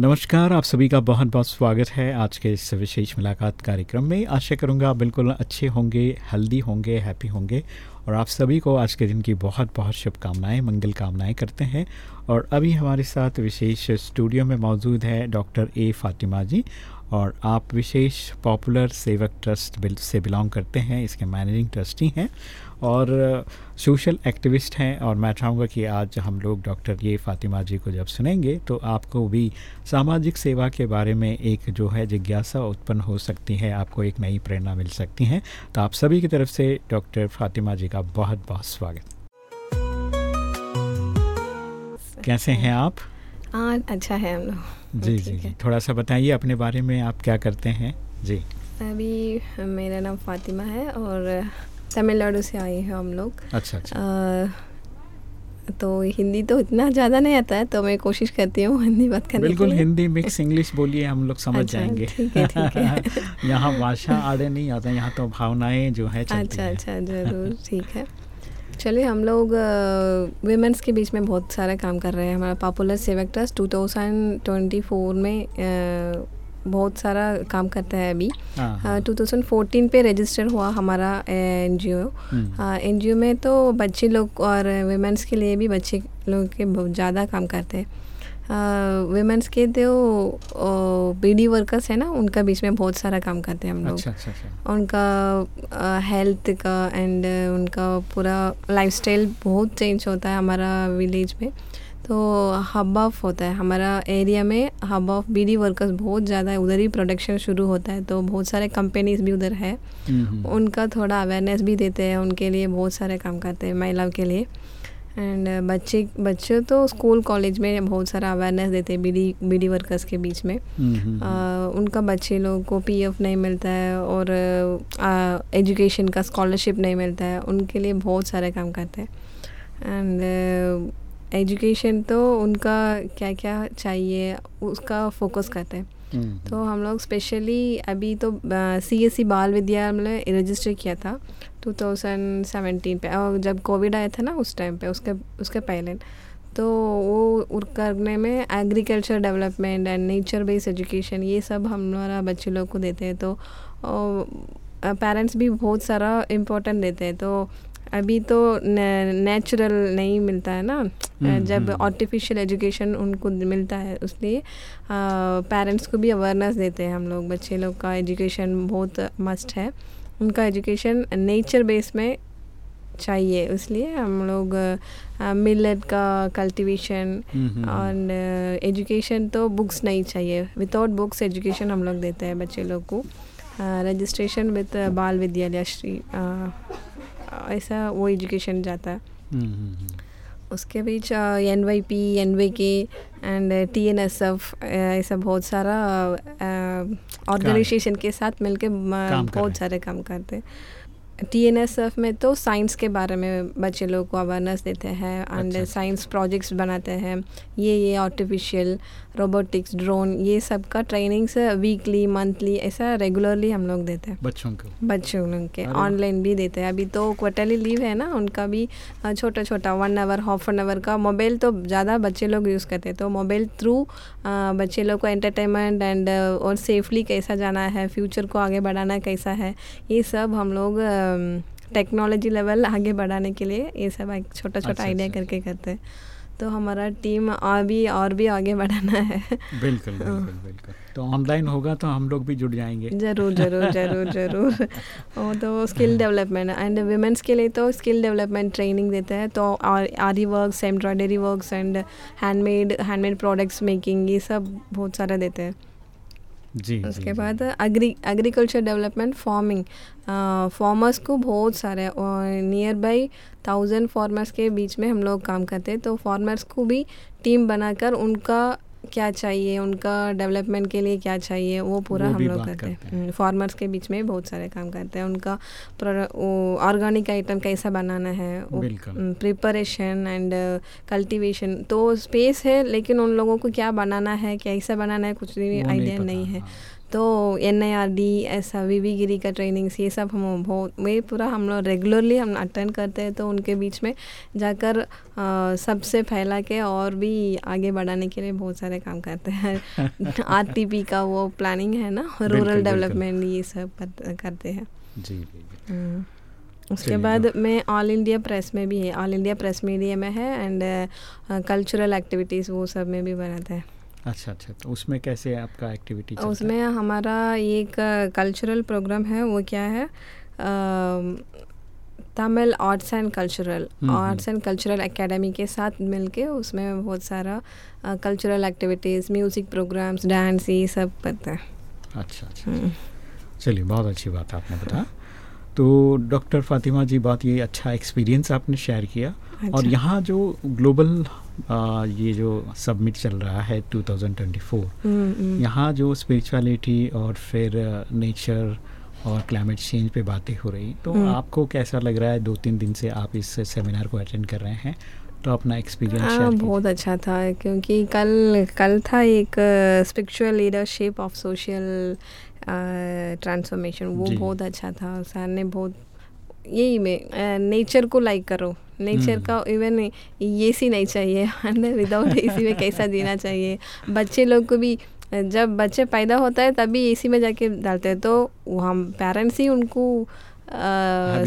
नमस्कार, आप सभी का बहुत बहुत स्वागत है आज के इस विशेष मुलाकात कार्यक्रम में। आशा करूँगा बिल्कुल अच्छे होंगे, हेल्दी होंगे, हैप्पी होंगे और आप सभी को आज के दिन की बहुत बहुत शुभकामनाएँ, मंगल कामनाएँ करते हैं। और अभी हमारे साथ विशेष स्टूडियो में मौजूद है डॉक्टर ए फातिमा जी और आप विशेष पॉपुलर सेवक ट्रस्ट से बिलोंग करते हैं, इसके मैनेजिंग ट्रस्टी हैं और सोशल एक्टिविस्ट हैं और मैं चाहूँगा कि आज हम लोग डॉक्टर ये फातिमा जी को जब सुनेंगे तो आपको भी सामाजिक सेवा के बारे में एक जो है जिज्ञासा उत्पन्न हो सकती है, आपको एक नई प्रेरणा मिल सकती है। तो आप सभी की तरफ़ से डॉक्टर फातिमा जी का बहुत बहुत स्वागत। कैसे हैं आप? हाँ अच्छा है हम लोग। जी जी जी। थोड़ा सा बताइए अपने बारे में आप क्या करते हैं? जी। अभी मेरा नाम फातिमा है और तमिलनाडु से आए हैं हम लोग। अच्छा अच्छा। आ, तो हिंदी तो इतना ज़्यादा नहीं आता है तो मैं कोशिश करती हूँ हिंदी बात करने बिल्कुल हिंदी मिक्स इंग्लिश बोलिए हम लोग समझ अच्छा, जाएँगे। ठीक है, ठीक है। यहाँ भाषा आड़े नहीं आता यहाँ तो भावनाएँ जो है अच्छा अच्छा ज़रूर ठीक है। चलिए हम लोग वेमेंस के बीच में बहुत सारा काम कर रहे हैं। हमारा पॉपुलर सेवक ट्रस्ट 2024 में आ, बहुत सारा काम करता है अभी। टू थाउज़ेंड फोर्टीन पे रजिस्टर हुआ हमारा N G O N G ओ में तो बच्चे लोग और वेमेंस के लिए भी बच्चे लोग के बहुत ज़्यादा काम करते हैं। वीमेंस के जो बी डी वर्कर्स है ना उनका बीच में बहुत सारा काम करते हैं हम लोग। अच्छा, अच्छा, अच्छा. उनका हेल्थ का एंड उनका पूरा लाइफस्टाइल बहुत चेंज होता है हमारा विलेज में। तो हब ऑफ़ होता है। हमारा एरिया में हब ऑफ़ बीडी वर्कर्स बहुत ज़्यादा है। उधर ही प्रोडक्शन शुरू होता है तो बहुत सारे कंपनीज़ भी उधर है। उनका थोड़ा अवेयरनेस भी देते हैं उनके लिए बहुत सारे काम करते हैं महिलाओं के लिए। एंड बच्चे बच्चे तो स्कूल कॉलेज में बहुत सारा अवेयरनेस देते हैं बीडी बीडी वर्कर्स के बीच में। आ, उनका बच्चे लोग को पीएफ नहीं मिलता है और एजुकेशन का स्कॉलरशिप नहीं मिलता है। उनके लिए बहुत सारे काम करते हैं। एंड एजुकेशन तो उनका क्या क्या चाहिए उसका फोकस करते हैं। हम्म। तो हम लोग स्पेशली अभी तो सी एस सी बाल विद्यालय रजिस्टर किया था। 2017 पे और जब कोविड आया था ना उस टाइम पे उसके उसके पहले तो वो करने में agriculture development and nature based education ये सब हमारा बच्चे लोग को देते हैं तो पेरेंट्स भी बहुत सारा इम्पोर्टेंट देते हैं तो अभी तो नेचुरल नहीं मिलता है ना हम्म, जब आर्टिफिशियल हम्म। एजुकेशन उनको मिलता है उसलिए पेरेंट्स को भी अवेयरनेस देते हैं हम लोग बच्चे लोग का एजुकेशन बहुत मस्ट है उनका एजुकेशन नेचर बेस में चाहिए इसलिए हम लोग मिलेट का कल्टीवेशन और एजुकेशन तो बुक्स नहीं चाहिए। विदाउट बुक्स एजुकेशन हम लोग देते हैं बच्चे लोग को। रजिस्ट्रेशन विद बाल विद्यालय श्री ऐसा वो एजुकेशन जाता है। हम्म, हम्म, हम्म। उसके बीच N Y P N Y K and T N S F ऐसा बहुत सारा ऑर्गेनाइजेशन के साथ मिलके बहुत सारे काम करते हैं। टी एन एस एफ़ में तो साइंस के बारे में बच्चे लोग को अवेयरनेस देते हैं एंड साइंस प्रोजेक्ट्स बनाते हैं। ये ये आर्टिफिशियल रोबोटिक्स ड्रोन ये सब का ट्रेनिंग्स वीकली मंथली ऐसा रेगुलरली हम लोग देते हैं। बच्चों को। बच्चों लोग के ऑनलाइन भी देते हैं। अभी तो क्वार्टरली लीव है ना उनका भी छोटा छोटा one hour half an hour का मोबाइल तो ज़्यादा बच्चे लोग यूज़ करते हैं। तो मोबाइल थ्रू बच्चे लोग को एंटरटेनमेंट एंड और सेफली कैसा जाना है फ्यूचर को आगे बढ़ाना कैसा है ये सब हम लोग टेक्नोलॉजी लेवल आगे बढ़ाने के लिए ये सब एक छोटा छोटा आइडिया करके करते हैं। तो हमारा टीम और भी और भी आगे बढ़ाना है। बिल्कुल बिल्कुल बिल्कुल। तो ऑनलाइन होगा तो हम लोग भी जुड़ जाएँगे। ज़रूर ज़रूर ज़रूर ज़रूर। वो तो स्किल डेवलपमेंट एंड वीमेंस के लिए तो स्किल डेवलपमेंट ट्रेनिंग देते हैं। तो aari works embroidery works and handmade handmade products making ये सब बहुत सारा देते हैं। जी उसके जी, बाद agri agriculture development farming farmers को बहुत सारे नियर बाई थाउज़ेंड फार्मर्स के बीच में हम लोग काम करते हैं। तो फार्मर्स को भी टीम बनाकर उनका क्या चाहिए उनका डेवलपमेंट के लिए क्या चाहिए वो पूरा हम लोग करते हैं। फार्मर्स के बीच में बहुत सारे काम करते हैं। उनका ऑर्गेनिक आइटम कैसा बनाना है प्रिपरेशन एंड कल्टीवेशन तो स्पेस है लेकिन उन लोगों को क्या बनाना है कैसा बनाना है कुछ भी आइडिया नहीं है। हाँ। तो एन आई आर डी ऐसा वी वी गिरी का ट्रेनिंग्स ये सब हम बहुत वे पूरा हम लोग रेगुलरली हम अटेंड करते हैं तो उनके बीच में जाकर सबसे फैला के और भी आगे बढ़ाने के लिए बहुत सारे काम करते हैं। आर टी पी का वो प्लानिंग है ना रूरल डेवलपमेंट ये सब कर, करते हैं। जी जी हम्म। उसके बाद मैं ऑल इंडिया प्रेस में भी है ऑल इंडिया प्रेस मीडिया में है एंड कल्चरल एक्टिविटीज़ वो सब में भी बनाते हैं। अच्छा अच्छा। तो उसमें कैसे आपका एक्टिविटी चलता उसमें हमारा एक कल्चरल प्रोग्राम है वो क्या है? Tamil arts and cultural arts and cultural academy के साथ मिलके उसमें बहुत सारा cultural activities music programmes dance ये सब करते हैं। अच्छा अच्छा चलिए बहुत अच्छी बात आपने बताया तो डॉक्टर फातिमा जी बात ये अच्छा एक्सपीरियंस आपने शेयर किया अच्छा। और यहाँ जो ग्लोबल आ, ये जो सबमिट चल रहा है 2024 हम्म, हम्म। यहाँ जो स्पिरिचुअलिटी और फिर नेचर और क्लाइमेट चेंज पे बातें हो रही तो हम्म। आपको कैसा लग रहा है दो तीन दिन से आप इस सेमिनार को अटेंड कर रहे हैं तो अपना एक्सपीरियंस हाँ बहुत अच्छा था क्योंकि कल कल था एक spiritual leadership of social transformation वो बहुत अच्छा था सर ने बहुत यही में नेचर को लाइक करो। नेचर हम्म। का इवन ए सी नहीं चाहिए अंदर विदाउट ए सी में कैसा जीना चाहिए। बच्चे लोग को भी जब बच्चे पैदा होता है तभी ए सी में जाके डालते हैं तो वहाँ हम पेरेंट्स ही उनको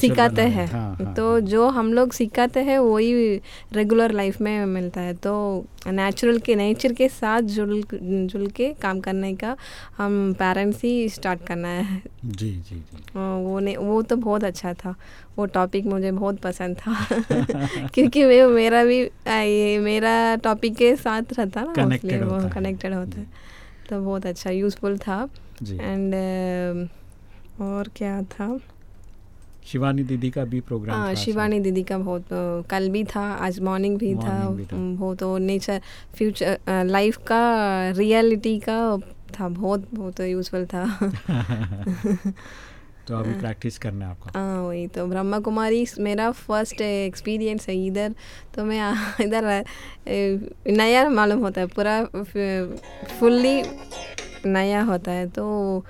सिखाते हैं। है, हाँ, हाँ, तो जो हम लोग सिखाते हैं वही रेगुलर लाइफ में मिलता है। तो नेचुरल के नेचर के साथ जुल जुल के काम करने का हम पेरेंट्स ही स्टार्ट करना है। जी जी जी। वो ने वो तो बहुत अच्छा था। वो टॉपिक मुझे बहुत पसंद था। क्योंकि वे मेरा भी ये मेरा टॉपिक के साथ रहता ना mostly वो कनेक्टेड होता है। तो बहुत अच्छा यूज़फुल था। एंड और क्या था? शिवानी दीदी का भी प्रोग्राम हाँ शिवानी दीदी का बहुत कल भी था आज मॉर्निंग भी था। भी था। वो तो नेचर फ्यूचर लाइफ का रियलिटी का था बहुत बहुत यूज़फुल था। तो अभी प्रैक्टिस करना है आपको। हाँ वही तो। ब्रह्मा कुमारी मेरा फ़र्स्ट एक्सपीरियंस है इधर। तो मैं इधर नया मालूम होता है पूरा फुल्ली नया होता है। तो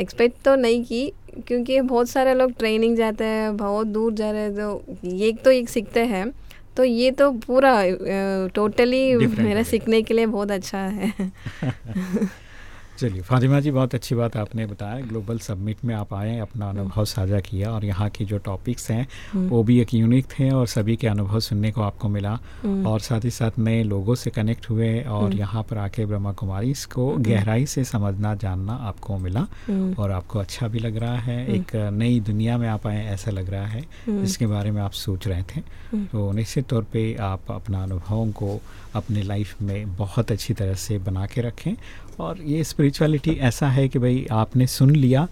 एक्सपेक्ट तो नहीं की क्योंकि बहुत सारे लोग ट्रेनिंग जाते हैं बहुत दूर जा रहे हैं तो ये तो एक सीखते हैं तो ये तो पूरा टोटली मेरा सीखने के लिए बहुत अच्छा है। चलिए फातिमा जी बहुत अच्छी बात आपने बताया। ग्लोबल सबमिट में आप आए अपना अनुभव साझा किया और यहाँ के जो टॉपिक्स हैं वो भी एक यूनिक थे और सभी के अनुभव सुनने को आपको मिला। हम्म, और साथ ही साथ नए लोगों से कनेक्ट हुए और यहाँ पर आके ब्रह्मा कुमारी इसको गहराई से समझना जानना आपको मिला। हम्म, और आपको अच्छा भी लग रहा है। एक नई दुनिया में आप आए ऐसा लग रहा है। हम्म, जिसके बारे में आप सोच रहे थे। हम्म। तो निश्चित तौर पर आप अपना अनुभवों को अपने लाइफ में बहुत अच्छी तरह से बना के रखें। और ये स्पिरिचुअलिटी ऐसा है कि भाई आपने सुन लिया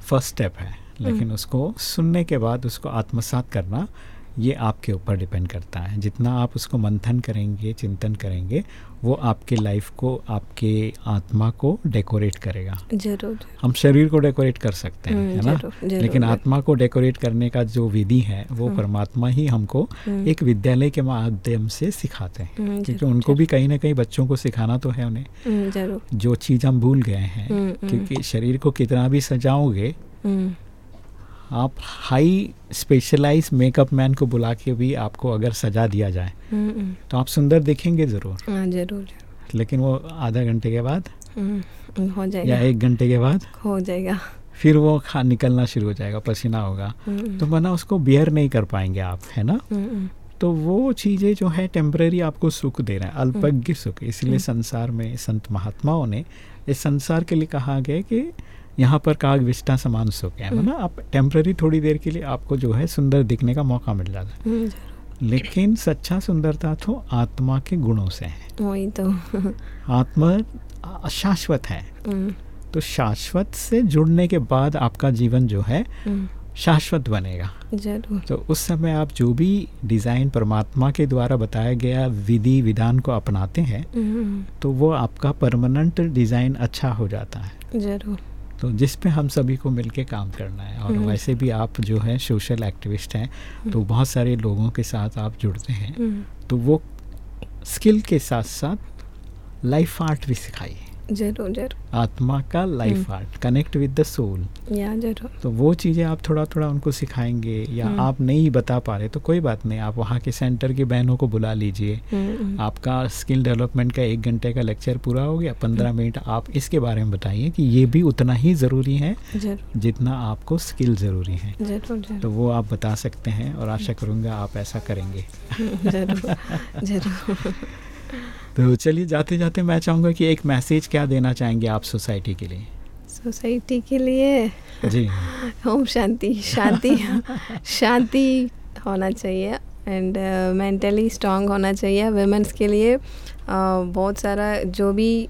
फ़र्स्ट स्टेप है। लेकिन उसको सुनने के बाद उसको आत्मसात करना ये आपके ऊपर डिपेंड करता है। जितना आप उसको मंथन करेंगे चिंतन करेंगे वो आपके लाइफ को आपके आत्मा को डेकोरेट करेगा। ज़रूर हम शरीर को डेकोरेट कर सकते हैं हम्म, है ना? ज़रूर, ज़रूर, लेकिन। आत्मा को डेकोरेट करने का जो विधि है वो परमात्मा ही हमको हम्म, एक विद्यालय के माध्यम से सिखाते हैं। हम्म, क्योंकि उनको भी कहीं ना कहीं बच्चों को सिखाना तो है उन्हें। हम्म, जो चीज़ हम भूल गए हैं हम्म, हम्म। क्योंकि शरीर को कितना भी सजाओगे हम्म, आप हाई स्पेशलाइज मेकअप मैन को बुला के भी आपको अगर सजा दिया जाए हम्म, हम्म, तो आप सुंदर दिखेंगे ज़रूर। हाँ ज़रूर। लेकिन वो आधा घंटे के बाद हम्म, हो या एक घंटे के बाद हो जाएगा। फिर वो खा निकलना शुरू हो जाएगा पसीना होगा। हम्म, तो मना उसको बियर नहीं कर पाएँगे आप है ना? हम्म, हम्म, तो वो चीज़ें जो है टेम्पररी आपको सुख दे रहे हैं अल्पज्ञ सुख। इसलिए संसार में संत महात्माओं ने इस संसार के लिए कहा गया कि यहाँ पर काग विष्टा समान सुख है। है ना आप टेम्पररी थोड़ी देर के लिए आपको जो है सुंदर दिखने का मौका मिल जाता है। हम्म, लेकिन सच्चा सुंदरता तो आत्मा के गुणों से है। वही तो। आत्मा शाश्वत है। हम्म, तो शाश्वत से जुड़ने के बाद आपका जीवन जो है हम्म, शाश्वत बनेगा। ज़रूर। तो उस समय आप जो भी डिज़ाइन परमात्मा के द्वारा बताया गया विधि विधान को अपनाते हैं हम्म, तो वो आपका परमानेंट डिज़ाइन अच्छा हो जाता है। ज़रूर। तो जिस पे हम सभी को मिलके काम करना है। और हम्म। वैसे भी आप जो है सोशल एक्टिविस्ट हैं तो बहुत सारे लोगों के साथ आप जुड़ते हैं। हम्म, तो वो स्किल के साथ साथ लाइफ आर्ट भी सिखाइए। ज़रूर ज़रूर। आत्मा का life art connect with the soul या ज़रूर। तो वो चीज़ें आप थोड़ा थोड़ा उनको सिखाएँगे या हम्म। आप नहीं बता पा रहे तो कोई बात नहीं आप वहाँ के सेंटर की बहनों को बुला लीजिए। हम्म, हम्म, आपका स्किल डेवलपमेंट का एक घंटे का लेक्चर पूरा हो गया पंद्रह मिनट आप इसके बारे में बताइए कि ये भी उतना ही ज़रूरी है जितना आपको स्किल ज़रूरी है। ज़रूर तो वो आप बता सकते हैं और आशा करूँगा आप ऐसा करेंगे। ज़रूर ज़रूर। तो चलिए जाते जाते मैं चाहूँगा कि एक मैसेज क्या देना चाहेंगे आप सोसाइटी के लिए? सोसाइटी के लिए? जी। ओम शांति शांति शांति होना चाहिए एंड मेंटली स्ट्रांग होना चाहिए वुमेंस के लिए। Uh, बहुत सारा जो भी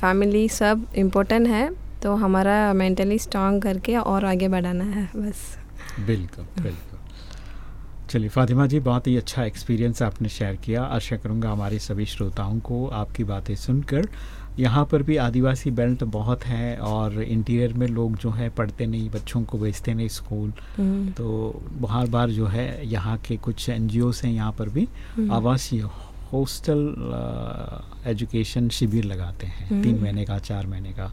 फैमिली uh, सब इम्पोर्टेंट है तो हमारा मेंटली स्ट्रांग करके और आगे बढ़ाना है बस। बिल्कुल बिल्कुल। चलिए फातिमा जी बहुत ही अच्छा एक्सपीरियंस आपने शेयर किया। आशा करूँगा हमारे सभी श्रोताओं को आपकी बातें सुनकर यहाँ पर भी आदिवासी बेल्ट बहुत है और इंटीरियर में लोग जो है पढ़ते नहीं बच्चों को भेजते नहीं स्कूल हम्म, तो बार बार जो है यहाँ के कुछ एन हैं यहाँ पर भी हम्म, आवासीय हॉस्टल एजुकेशन शिविर लगाते हैं। हम्म। तीन महीने का चार महीने का।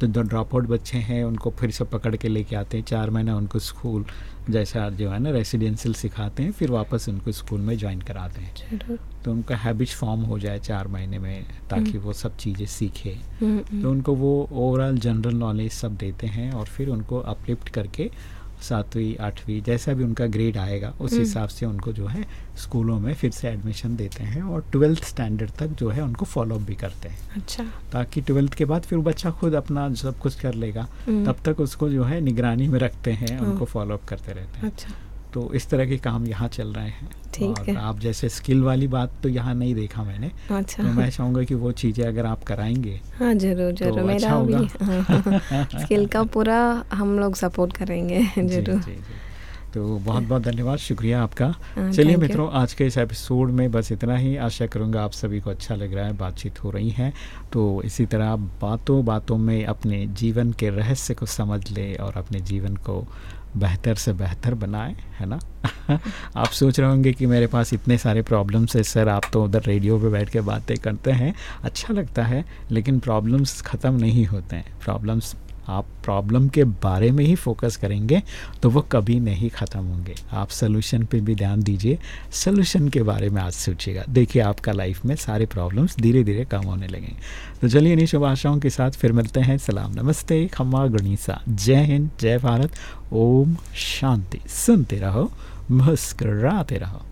तो जो ड्रॉप आउट बच्चे हैं उनको फिर से पकड़ के लेके आते हैं। चार महीना उनको स्कूल जैसा जो है ना रेसिडेंशियल सिखाते हैं फिर वापस उनको स्कूल में ज्वाइन कराते हैं। तो उनका हैबिट फॉर्म हो जाए चार महीने में ताकि हम्म। वो सब चीज़ें सीखे। हम्म, तो हम्म, उनको वो ओवरऑल जनरल नॉलेज सब देते हैं और फिर उनको अपलिफ्ट करके सातवीं आठवीं जैसा भी उनका ग्रेड आएगा उस हम्म। हिसाब से उनको जो है स्कूलों में फिर से एडमिशन देते हैं और ट्वेल्थ स्टैंडर्ड तक जो है उनको फॉलोअप भी करते हैं। अच्छा। ताकि ट्वेल्थ के बाद फिर बच्चा खुद अपना सब कुछ कर लेगा हम्म, तब तक उसको जो है निगरानी में रखते हैं हाँ। उनको फॉलोअप करते रहते हैं। अच्छा। तो इस तरह के काम यहाँ चल रहे हैं। ठीक और है। आप जैसे स्किल वाली बात तो यहाँ नहीं देखा मैंने। अच्छा। तो मैं चाहूँगा कि वो चीज़ें अगर आप कराएँगे हाँ ज़रूर ज़रूर अच्छा मेरा अच्छा भी हाँ, स्किल का पूरा हम लोग सपोर्ट करेंगे ज़रूर। जी, जी। तो बहुत बहुत धन्यवाद शुक्रिया आपका। हाँ, चलिए मित्रों आज के इस एपिसोड में बस इतना ही। आशा करूँगा आप सभी को अच्छा लग रहा है बातचीत हो रही है। तो इसी तरह आप बातों बातों में अपने जीवन के रहस्य को समझ ले और अपने जीवन को बेहतर से बेहतर बनाए, है ना? आप सोच रहे होंगे कि मेरे पास इतने सारे प्रॉब्लम्स है, सर, आप तो उधर रेडियो पे बैठ के बातें करते हैं। अच्छा लगता है, लेकिन प्रॉब्लम्स ख़त्म नहीं होते हैं। प्रॉब्लम्स आप प्रॉब्लम के बारे में ही फोकस करेंगे तो वो कभी नहीं ख़त्म होंगे। आप सोल्यूशन पे भी ध्यान दीजिए। सोल्यूशन के बारे में आज सोचिएगा। देखिए, आपका लाइफ में सारे प्रॉब्लम्स धीरे धीरे कम होने लगेंगे। तो चलिए इन्हीं शुभ आशाओं के साथ फिर मिलते हैं। सलाम, नमस्ते। खम्मा गणिसा। जय हिंद, जय भारत। ओम शांति। सुनते रहो, मुस्कराते रहो।